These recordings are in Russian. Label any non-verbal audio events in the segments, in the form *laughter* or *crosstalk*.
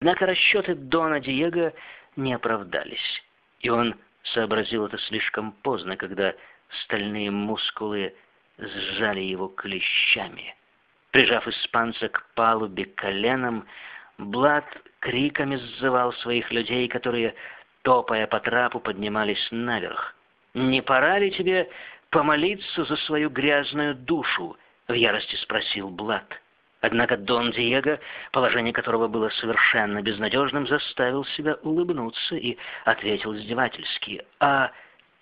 Однако расчеты Дона Диего не оправдались, и он сообразил это слишком поздно, когда стальные мускулы сжали его клещами. Прижав испанца к палубе коленом, Блад криками сзывал своих людей, которые, топая по трапу, поднимались наверх. «Не пора ли тебе помолиться за свою грязную душу?» — в ярости спросил Блад. Однако Дон Диего, положение которого было совершенно безнадежным, заставил себя улыбнуться и ответил издевательски. «А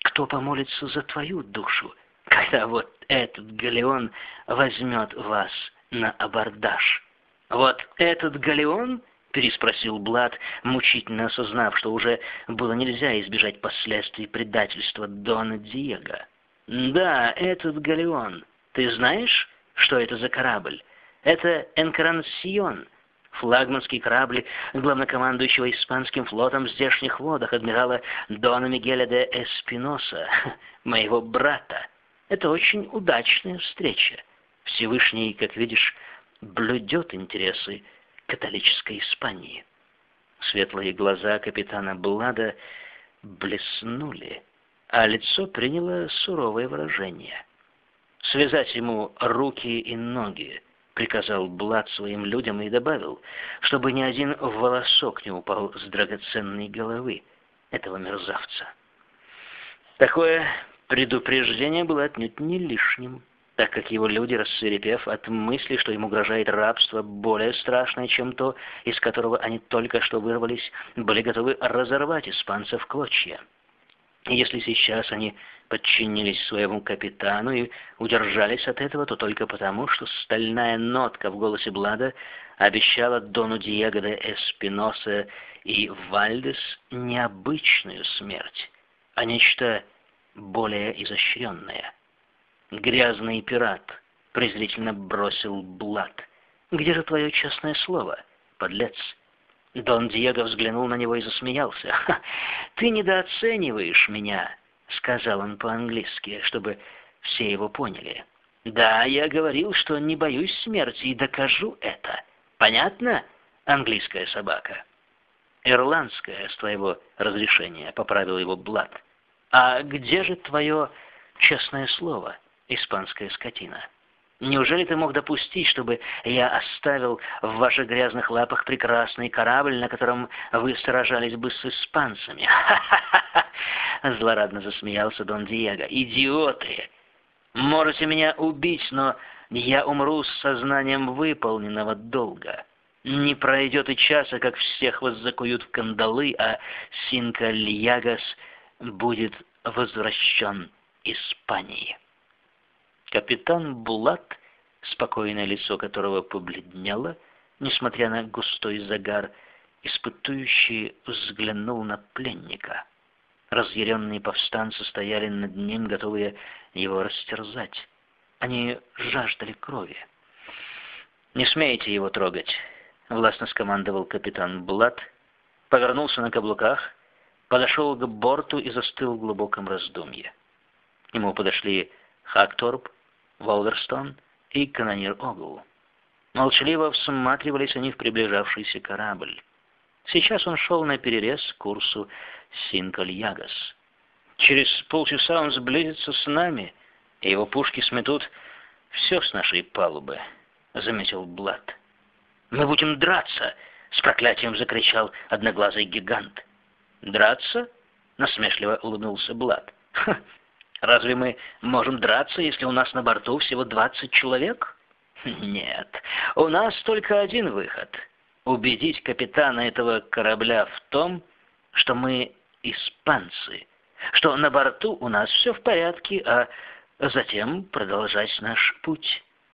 кто помолится за твою душу, когда вот этот галеон возьмет вас на абордаж?» «Вот этот галеон?» — переспросил Блад, мучительно осознав, что уже было нельзя избежать последствий предательства Дона Диего. «Да, этот галеон. Ты знаешь, что это за корабль?» Это Энкарансион, флагманский корабль главнокомандующего испанским флотом в здешних водах адмирала Дона Мигеля де Эспиноса, *laughs* моего брата. Это очень удачная встреча. Всевышний, как видишь, блюдет интересы католической Испании. Светлые глаза капитана Блада блеснули, а лицо приняло суровое выражение. Связать ему руки и ноги, приказал Блад своим людям и добавил, чтобы ни один волосок не упал с драгоценной головы этого мерзавца. Такое предупреждение было отнюдь не лишним, так как его люди, рассверепев от мысли, что им угрожает рабство более страшное, чем то, из которого они только что вырвались, были готовы разорвать испанцев в клочья. Если сейчас они подчинились своему капитану и удержались от этого, то только потому, что стальная нотка в голосе Блада обещала Дону Диего де Эспиноса и Вальдес необычную смерть, а нечто более изощренное. «Грязный пират», — презрительно бросил Блад. «Где же твое честное слово, подлец?» Дон Диего взглянул на него и засмеялся. «Ты недооцениваешь меня», — сказал он по-английски, чтобы все его поняли. «Да, я говорил, что не боюсь смерти и докажу это. Понятно, английская собака?» «Ирландская, с твоего разрешения», — поправил его Блад. «А где же твое честное слово, испанская скотина?» Неужели ты мог допустить, чтобы я оставил в ваших грязных лапах прекрасный корабль, на котором вы сражались бы с испанцами? Ха-ха-ха! *laughs* Злорадно засмеялся Дон Диего. Идиоты! Можете меня убить, но я умру с сознанием выполненного долга. Не пройдет и часа, как всех вас закуют в кандалы, а Синка Льягас будет возвращен Испании. Капитан Булат, спокойное лицо которого побледнело, несмотря на густой загар, испытующий взглянул на пленника. Разъяренные повстанцы стояли над ним, готовые его растерзать. Они жаждали крови. «Не смейте его трогать», — властно скомандовал капитан Блад, повернулся на каблуках, подошел к борту и застыл в глубоком раздумье. К нему подошли Хакторп, Волверстон и канонир Огл. Молчаливо всматривались они в приближавшийся корабль. Сейчас он шел на перерез курсу Синкаль-Ягас. Через полчаса он сблизится с нами, и его пушки сметут все с нашей палубы, — заметил Блад. «Мы будем драться!» — с проклятием закричал одноглазый гигант. «Драться?» — насмешливо улыбнулся Блад. Разве мы можем драться, если у нас на борту всего 20 человек? *laughs* Нет, у нас только один выход. Убедить капитана этого корабля в том, что мы испанцы, что на борту у нас все в порядке, а затем продолжать наш путь.